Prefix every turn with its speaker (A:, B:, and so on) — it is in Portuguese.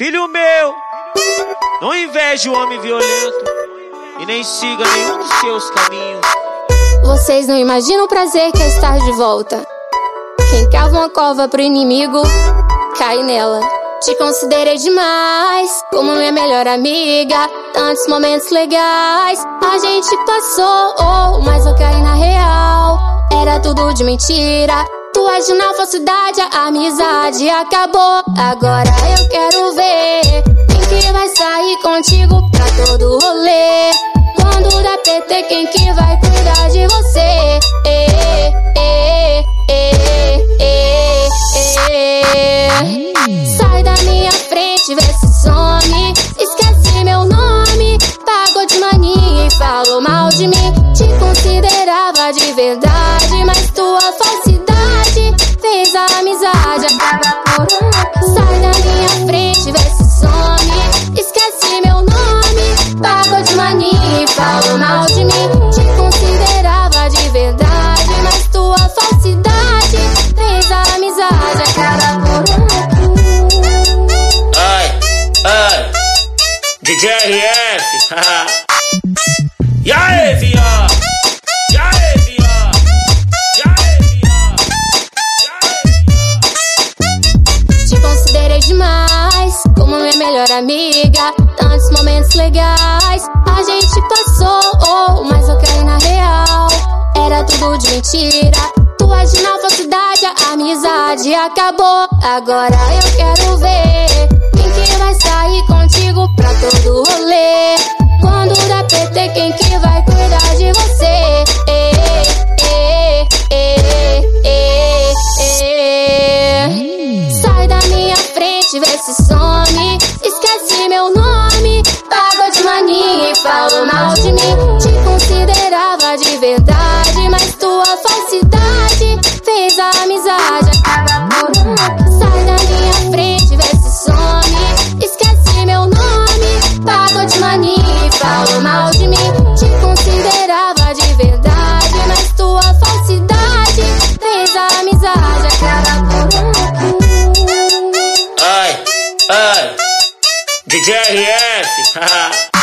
A: Filho meu, não inveje o homem violento e nem siga nenhum dos seus caminhos.
B: Vocês não imaginam o prazer que é estar de volta. Quem cava uma cova pro inimigo, cai nela. Te considerei demais como minha melhor amiga. Tantos momentos legais a gente passou, oh, mas eu caí na real. Era tudo de mentira. Tu agiu na falsidade, a amizade acabou. Agora eu quero ver quem que vai sair contigo pra todo rolê. Quando dá PT, quem que vai cuidar de você? Eh, eh, eh. Sai da minha frente, vê se some. Esquece meu nome, pagou de mania e falou mal de mim. Te considerava de verdade, mas tua falsidade
A: DJ RF, e aí, viado?
B: Demais como minha melhor amiga. Tantos momentos legais a gente passou, oh, mas eu caí na real. Era tudo de mentira. Tu agiu na falsidade, a amizade acabou. Agora eu quero ver esperava de verdade, mas tua falsidade fez a amizade acabar por um. Ai, ai, DJ RF.